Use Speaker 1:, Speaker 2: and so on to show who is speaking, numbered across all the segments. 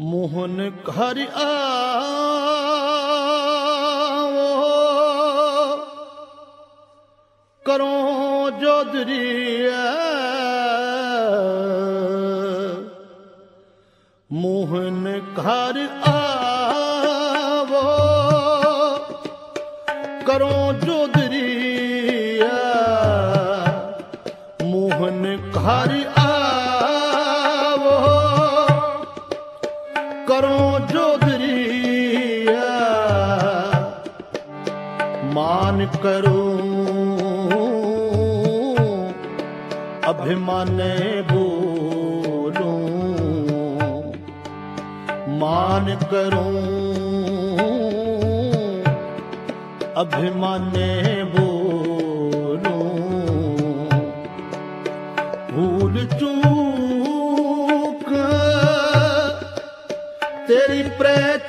Speaker 1: ਮੋਹਨ ਘਰ ਆਵੋ। ਕਰੋ ਜੋਦਰੀਐ ਮੋਹਨ ਘਰ ਆਵੋ। ਕਰੋ ਮਾਨ ਕਰੋ। ਅਭਿਮਾਨੇ ਬੋਲੂ। ਮਾਨ ਕਰੋ। ਅਭਿਮਾਨੇ ਬੋਲੂ। ਭੂਲ ਚੂਕ ਤੇਰੀ ਪ੍ਰਚਰੀਆ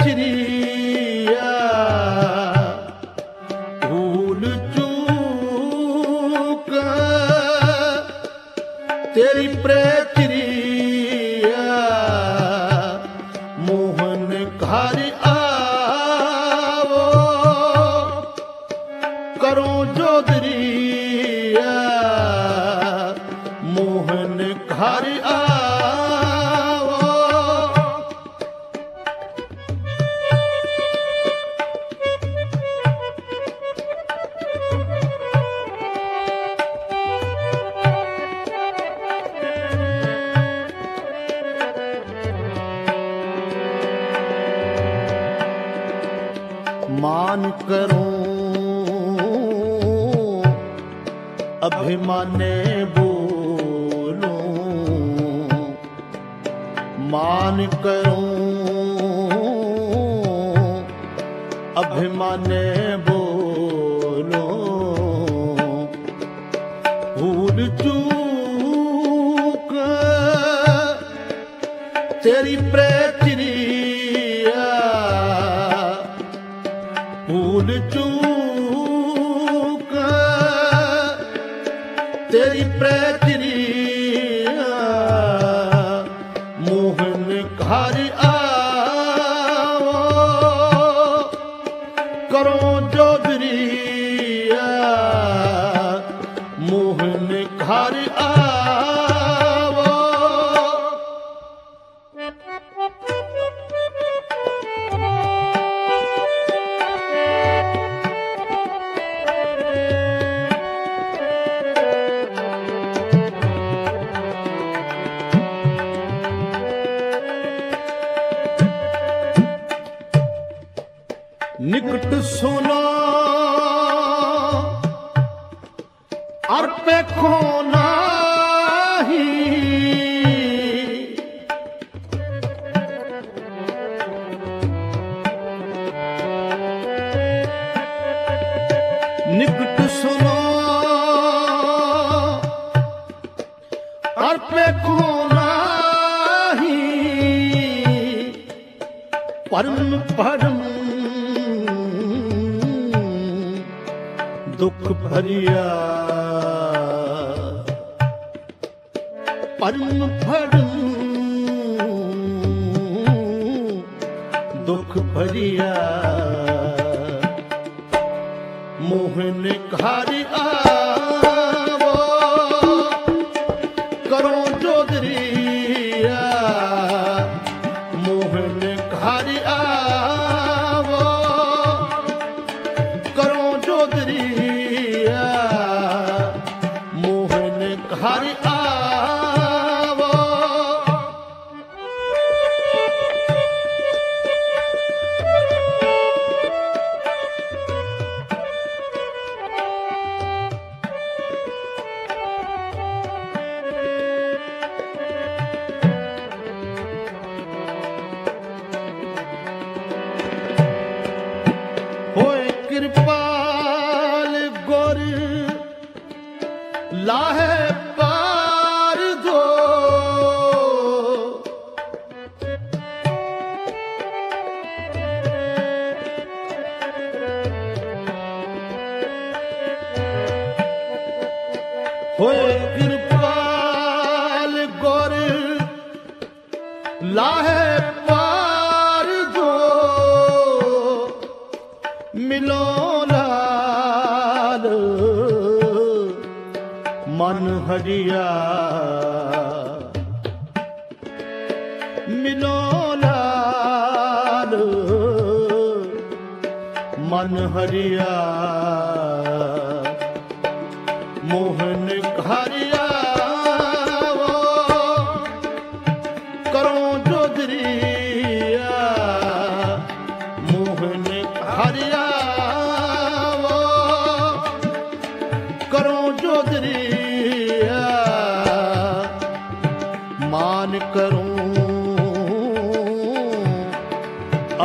Speaker 1: ਮਾਨ ਕਰੋ ਅਭਿਮਾਨੇ ਬੋਲੋ। ਮਾਨ ਕਰੋ ਅਭਿਮਾਨੇ ਬੋਲੋ। ਭੂਲ ਚੂਕ ਤੇਰੀ ਪ੍ਰਚਰੀਆ ਪਰਮ ਪਰਮ ਦੁੱਖ ਭਰਿਆ। ਮੋਹਨ ਘਰ ਆਵੋ ਮੋਹਨ ਕਰੋ ਜੋਦਰੀਆ ਮਾਨ ਕਰੋ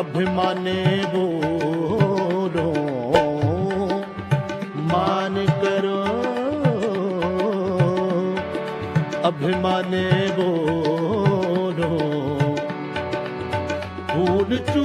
Speaker 1: ਅਭਿਮਾਨੇ ਬੋਲੋ। ਮਾਨ ਕਰੋ ਅਭਿਮਾਨੇ ਬੋਲੋ। ਚੂ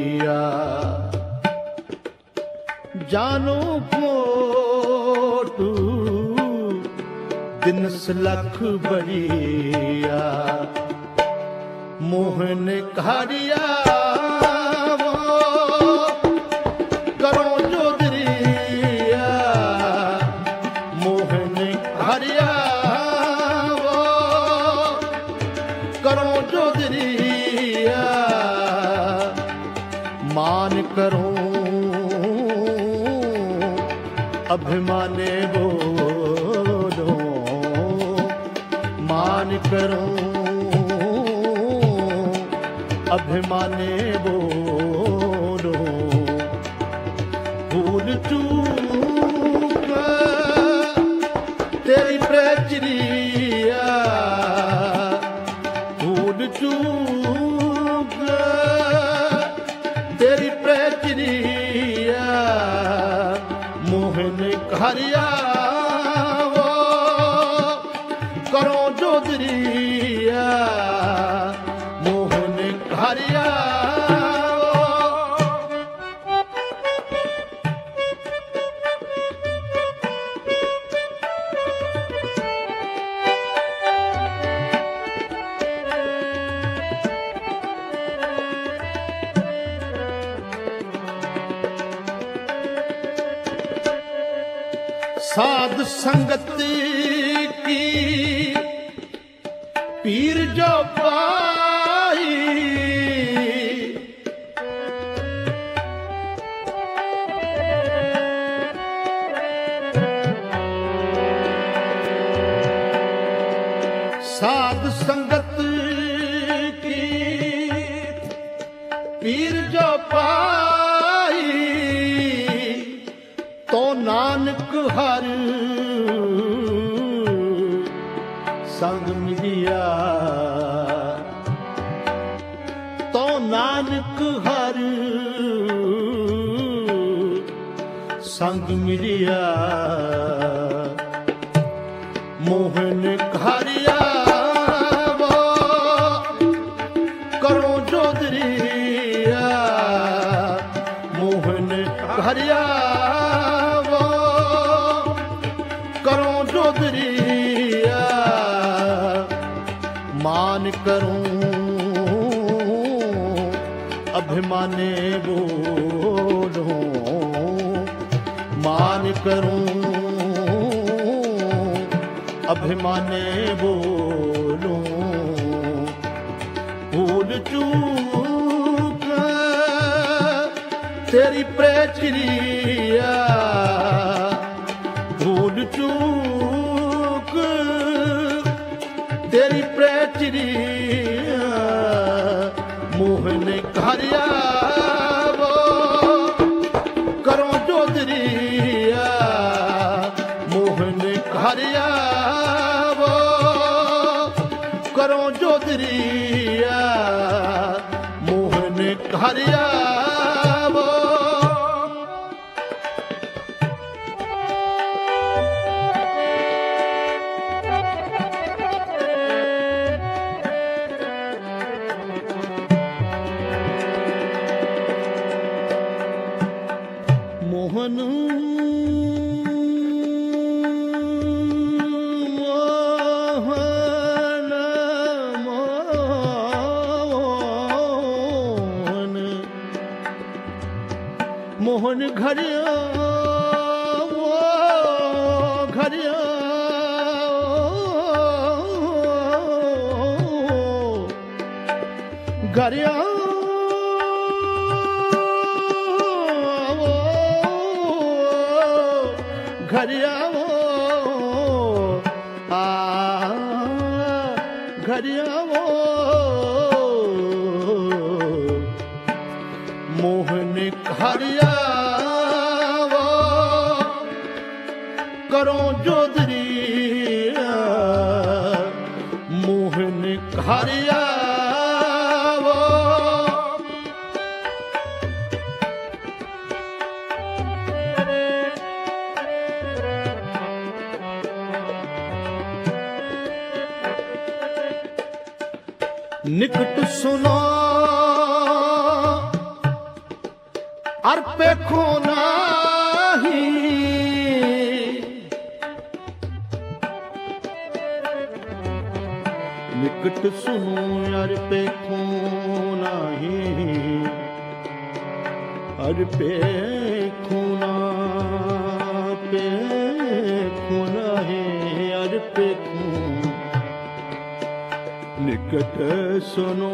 Speaker 1: ਜਾਨੋ ਤੂੰ ਦਿਨਸ ਲਖ ਬੜੀਆ। ਮੋਹਨ ਘਾਰਿਆ ਸਾਧ ਸੰਗਤੀ ਮੋਹਨ ਘਰਿਆ ਨਿਕਟ ਸੁਨੂ ਅਰ ਪੇਖੋ ਨਾਹੀ ਅਰ ਪੇਖੋ ਨਾ ਪੇਖੋ ਨਾਹੀ ਅਰ ਪੇਖੋ ਨਿਕਟ ਸੁਨੂ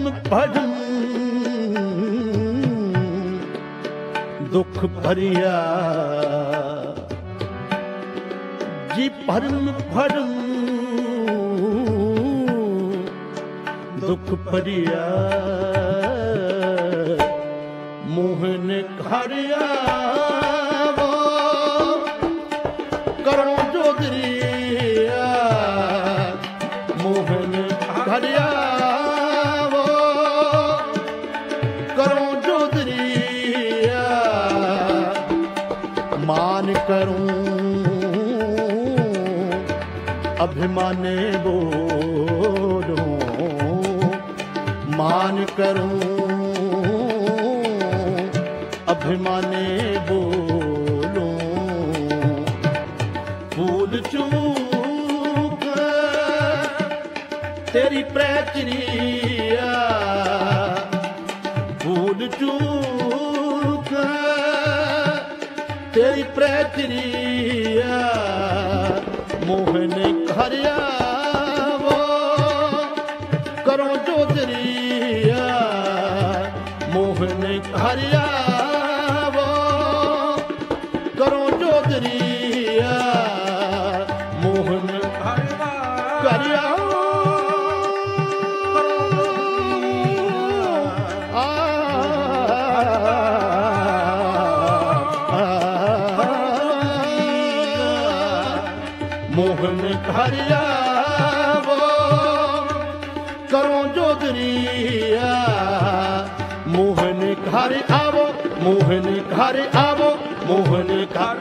Speaker 1: ਭਜਮ ਭਜਮ ਦੁੱਖ ਭਰਿਆ। ਜੀ ਭਰਮ ਭਰਮ ਦੁੱਖ ਭਰਿਆ। ਮੋਹਨ ਘਰਿਆ। अभिमाने बोलूं मान करूं अभिमाने बोलूं फूल चूक तेरी प्रचरिया फूल चूक तेरी प्रचरिया ਹਰ ਆਵੋ ਮੋਹਨ ਕਰ